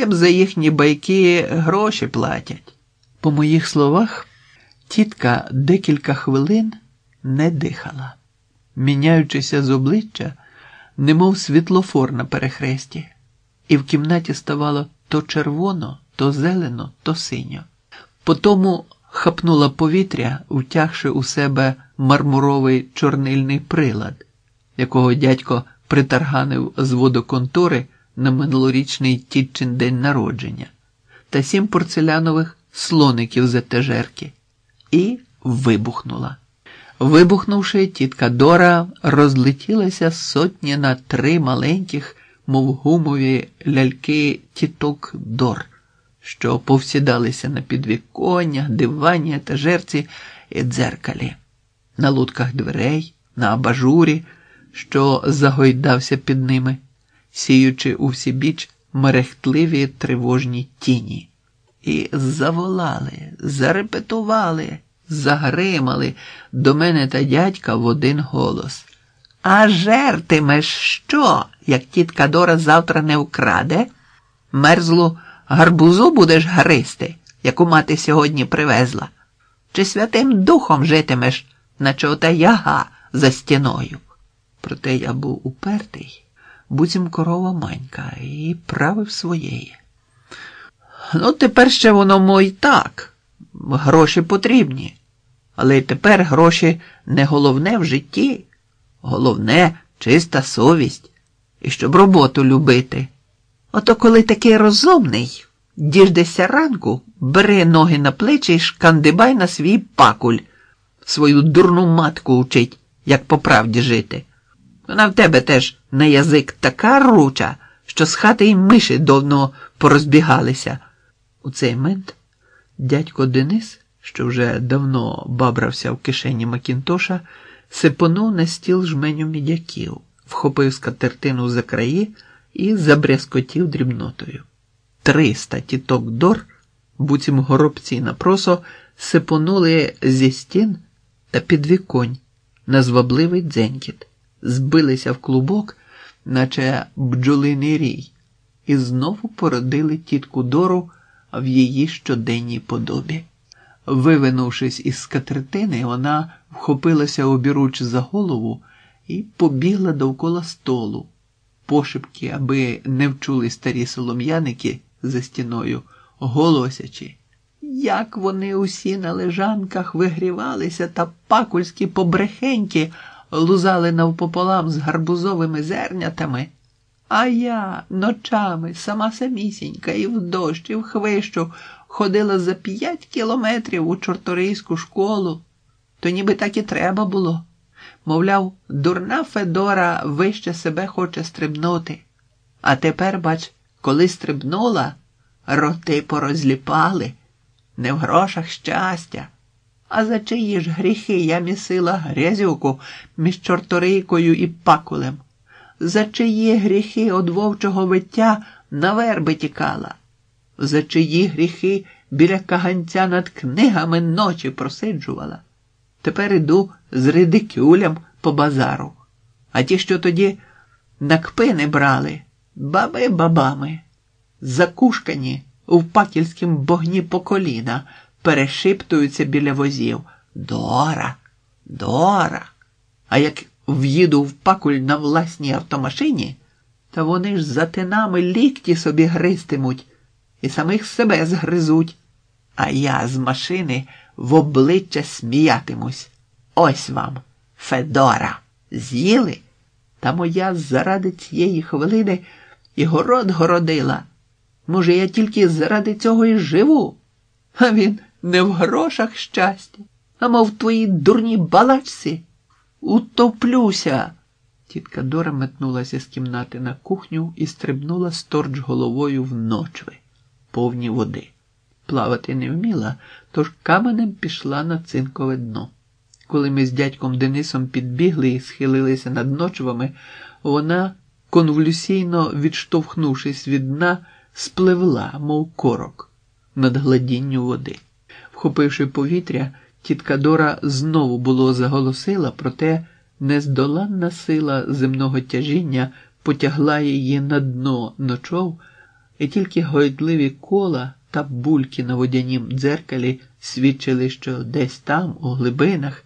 їм за їхні байки гроші платять. По моїх словах, тітка декілька хвилин не дихала, міняючися з обличчя, немов світлофор на перехресті, і в кімнаті ставало то червоно, то зелено, то синьо. Потому хапнула повітря, втягши у себе мармуровий чорнильний прилад, якого дядько притарганив з водоконтори на минулорічний тітчин день народження, та сім порцелянових слоників з етажерки, і вибухнула. Вибухнувши, тітка Дора розлетілася сотні на три маленьких, мов гумові ляльки тіток Дор, що повсідалися на підвіконнях, дивані, етажерці і дзеркалі, на лутках дверей, на абажурі, що загойдався під ними, сіючи у всі біч мерехтливі тривожні тіні. І заволали, зарепетували, загримали до мене та дядька в один голос. А жертимеш що, як тітка Дора завтра не вкраде? Мерзлу гарбузу будеш гристи, яку мати сьогодні привезла? Чи святим духом житимеш, наче ота яга за стіною? Проте я був упертий, буцім корова манька, і правив своєї. Ну, тепер ще воно мой так. Гроші потрібні. Але й тепер гроші не головне в житті. Головне чиста совість. І щоб роботу любити. Ото коли такий розумний, діждеся ранку, бери ноги на плечі і шкандибай на свій пакуль, свою дурну матку учить, як по правді жити. Вона в тебе теж на язик така руча, що з хати й миші давно порозбігалися. У цей мент дядько Денис, що вже давно бабрався в кишені Макінтоша, сипонув на стіл жменю мідяків, вхопив скатертину за краї і забрязкотів дрібнотою. Триста тіток дор, буцім горобці на просо, сипонули зі стін та підвіконь на звабливий дзенькіт, збилися в клубок, наче бджолиний рій, і знову породили тітку Дору в її щоденній подобі. Вивинувшись із скатертини, вона вхопилася обіруч за голову і побігла довкола столу, пошепки, аби не вчули старі солом'яники за стіною, голосячи. Як вони усі на лежанках вигрівалися та пакульські побрехеньки лузали навпополам з гарбузовими зернятами. А я ночами сама самісінька і в дощ, і в хвищу ходила за п'ять кілометрів у чорторийську школу, то ніби так і треба було. Мовляв, дурна Федора вище себе хоче стрибнути. А тепер, бач, коли стрибнула, роти порозліпали, не в грошах щастя. А за чиї ж гріхи я місила грязюку між чорторийкою і пакулем? За чиї гріхи од вовчого виття на верби тікала? За чиї гріхи біля каганця над книгами ночі просиджувала? Тепер іду з редикюлем по базару. А ті, що тоді на кпини брали, баби бабами, закушкані в пакільськім богні по коліна, перешиптуються біля возів. Дора, Дора. А як в'їду в пакуль на власній автомашині, та вони ж за тинами лікті собі гристимуть і самих себе згризуть. А я з машини в обличчя сміятимусь. Ось вам, Федора, з'їли? Та моя заради цієї хвилини і город городила. Може, я тільки заради цього і живу? А він не в грошах щастя, а мов в твоїй дурній балачці. Утоплюся. Тітка Дора метнулася з кімнати на кухню і стрибнула сторч головою в ночви, повні води. Плавати не вміла, тож каменем пішла на цинкове дно. Коли ми з дядьком Денисом підбігли і схилилися над ночвами, вона, конвулюсійно відштовхнувшись від дна, спливла, мов корок, над гладінню води. Вхопивши повітря, тітка Дора знову було заголосила, проте нездоланна сила земного тяжіння потягла її на дно ночов і тільки гойдливі кола та бульки на водянім дзеркалі свідчили, що десь там, у глибинах,